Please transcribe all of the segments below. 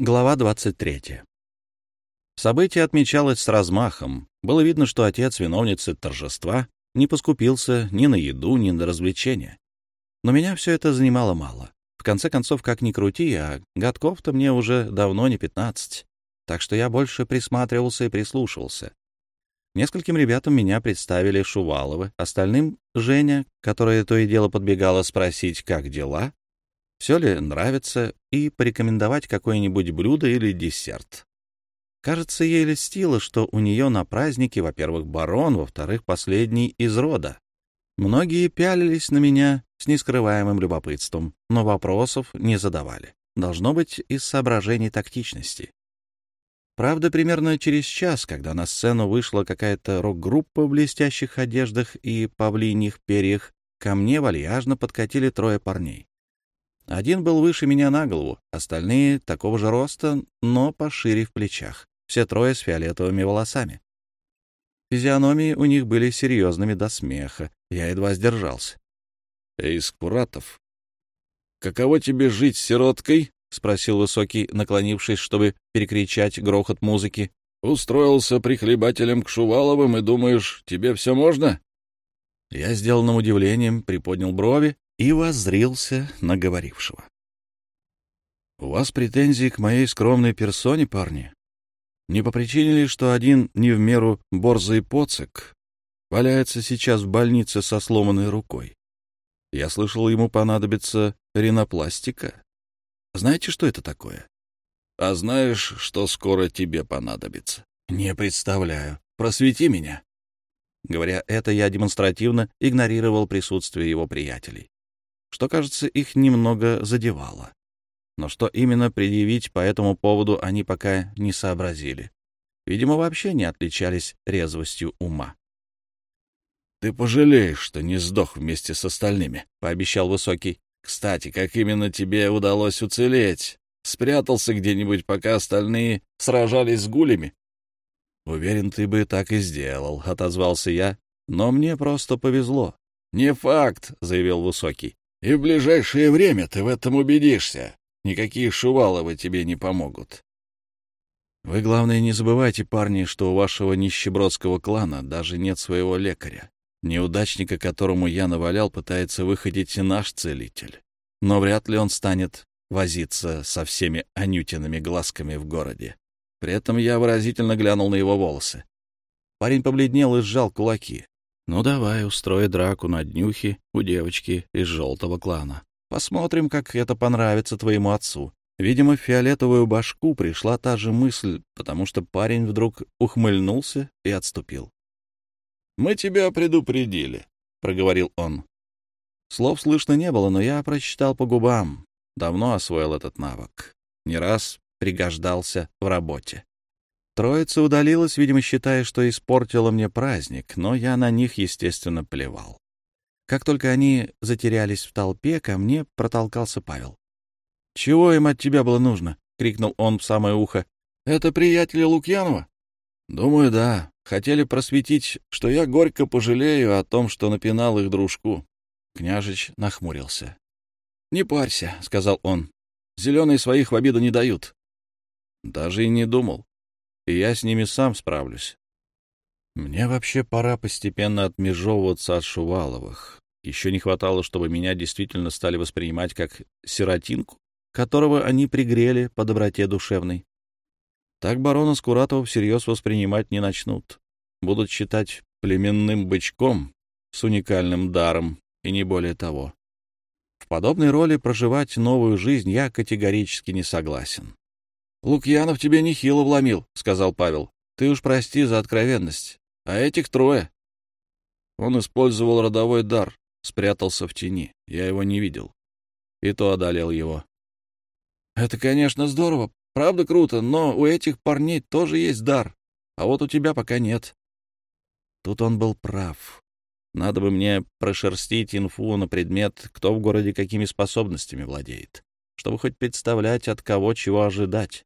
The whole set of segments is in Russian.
Глава 23. Событие отмечалось с размахом. Было видно, что отец виновницы торжества не поскупился ни на еду, ни на развлечения. Но меня все это занимало мало. В конце концов, как ни крути, а годков-то мне уже давно не пятнадцать. Так что я больше присматривался и прислушивался. Нескольким ребятам меня представили Шуваловы, остальным — Женя, которая то и дело подбегала спросить, как дела, все ли нравится, и порекомендовать какое-нибудь блюдо или десерт. Кажется, ей льстило, что у нее на празднике, во-первых, барон, во-вторых, последний из рода. Многие пялились на меня с нескрываемым любопытством, но вопросов не задавали. Должно быть, из соображений тактичности. Правда, примерно через час, когда на сцену вышла какая-то рок-группа в блестящих одеждах и павлиньих перьях, ко мне вальяжно подкатили трое парней. Один был выше меня на голову, остальные такого же роста, но пошире в плечах. Все трое с фиолетовыми волосами. Физиономии у них были серьезными до смеха. Я едва сдержался. — Эй, Скуратов, каково тебе жить с сироткой? — спросил Высокий, наклонившись, чтобы перекричать грохот музыки. — Устроился прихлебателем к Шуваловым и думаешь, тебе все можно? Я сделанным удивлением приподнял брови и воззрился на говорившего. — У вас претензии к моей скромной персоне, парни? Не по причине ли, что один не в меру борзый поцик валяется сейчас в больнице со сломанной рукой? Я слышал, ему понадобится ринопластика. Знаете, что это такое? — А знаешь, что скоро тебе понадобится? — Не представляю. Просвети меня. Говоря это, я демонстративно игнорировал присутствие его приятелей что, кажется, их немного задевало. Но что именно предъявить по этому поводу они пока не сообразили. Видимо, вообще не отличались резвостью ума. — Ты пожалеешь, что не сдох вместе с остальными, — пообещал Высокий. — Кстати, как именно тебе удалось уцелеть? Спрятался где-нибудь, пока остальные сражались с гулями? — Уверен, ты бы так и сделал, — отозвался я. Но мне просто повезло. — Не факт, — заявил Высокий. И в ближайшее время ты в этом убедишься. Никакие Шуваловы тебе не помогут. Вы, главное, не забывайте, парни, что у вашего нищебродского клана даже нет своего лекаря. Неудачника, которому я навалял, пытается выходить и наш целитель. Но вряд ли он станет возиться со всеми Анютиными глазками в городе. При этом я выразительно глянул на его волосы. Парень побледнел и сжал кулаки. Ну, давай, устрой драку на днюхе у девочки из желтого клана. Посмотрим, как это понравится твоему отцу. Видимо, в фиолетовую башку пришла та же мысль, потому что парень вдруг ухмыльнулся и отступил. «Мы тебя предупредили», — проговорил он. Слов слышно не было, но я прочитал по губам. Давно освоил этот навык. Не раз пригождался в работе. Троица удалилась, видимо, считая, что испортила мне праздник, но я на них, естественно, плевал. Как только они затерялись в толпе, ко мне протолкался Павел. — Чего им от тебя было нужно? — крикнул он в самое ухо. — Это приятели Лукьянова? — Думаю, да. Хотели просветить, что я горько пожалею о том, что напинал их дружку. Княжич нахмурился. — Не парься, — сказал он. — Зеленые своих в обиду не дают. Даже и не думал и я с ними сам справлюсь. Мне вообще пора постепенно отмежевываться от Шуваловых. Еще не хватало, чтобы меня действительно стали воспринимать как сиротинку, которого они пригрели по доброте душевной. Так барона Скуратова всерьез воспринимать не начнут. Будут считать племенным бычком с уникальным даром, и не более того. В подобной роли проживать новую жизнь я категорически не согласен. — Лукьянов тебе нехило вломил, — сказал Павел. — Ты уж прости за откровенность. А этих трое. Он использовал родовой дар, спрятался в тени. Я его не видел. И то одолел его. — Это, конечно, здорово, правда круто, но у этих парней тоже есть дар, а вот у тебя пока нет. Тут он был прав. Надо бы мне прошерстить инфу на предмет, кто в городе какими способностями владеет, чтобы хоть представлять, от кого чего ожидать.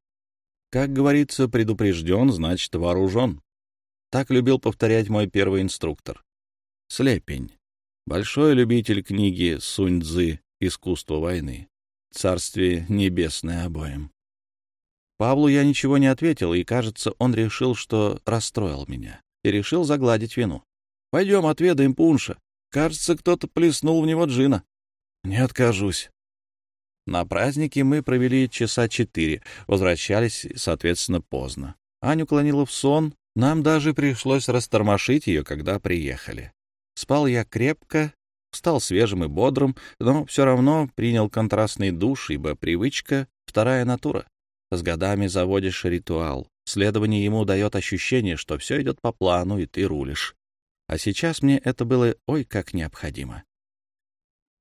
Как говорится, предупрежден, значит вооружен. Так любил повторять мой первый инструктор. Слепень. Большой любитель книги Сунь-Дзы «Искусство войны». Царствие небесное обоим. Павлу я ничего не ответил, и, кажется, он решил, что расстроил меня, и решил загладить вину. «Пойдем отведаем пунша. Кажется, кто-то плеснул в него джина». «Не откажусь». На празднике мы провели часа четыре, возвращались, соответственно, поздно. Аню клонила в сон, нам даже пришлось растормошить ее, когда приехали. Спал я крепко, стал свежим и бодрым, но все равно принял контрастный душ, ибо привычка — вторая натура. С годами заводишь ритуал. Следование ему дает ощущение, что все идет по плану, и ты рулишь. А сейчас мне это было ой как необходимо.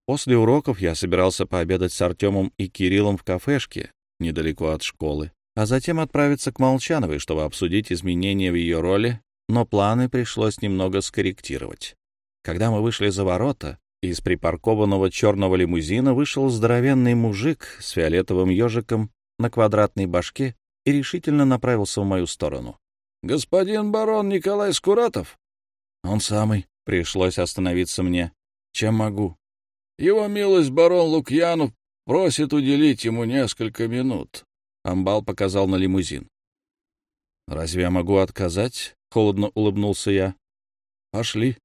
После уроков я собирался пообедать с Артемом и Кириллом в кафешке, недалеко от школы, а затем отправиться к Молчановой, чтобы обсудить изменения в ее роли, но планы пришлось немного скорректировать. Когда мы вышли за ворота, из припаркованного черного лимузина вышел здоровенный мужик с фиолетовым ежиком на квадратной башке и решительно направился в мою сторону. «Господин барон Николай Скуратов?» «Он самый. Пришлось остановиться мне. Чем могу?» «Его милость барон Лукьянов просит уделить ему несколько минут». Амбал показал на лимузин. «Разве я могу отказать?» — холодно улыбнулся я. «Пошли».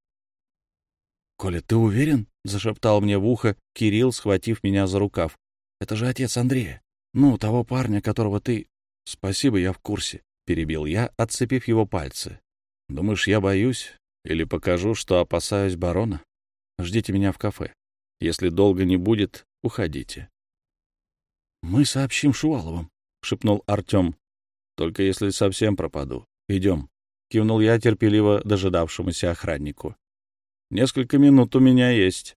«Коля, ты уверен?» — зашептал мне в ухо Кирилл, схватив меня за рукав. «Это же отец Андрея. Ну, того парня, которого ты...» «Спасибо, я в курсе», — перебил я, отцепив его пальцы. «Думаешь, я боюсь? Или покажу, что опасаюсь барона? Ждите меня в кафе. Если долго не будет, уходите». «Мы сообщим Шуваловым», — шепнул Артем. «Только если совсем пропаду. Идем», — кивнул я терпеливо дожидавшемуся охраннику. Несколько минут у меня есть.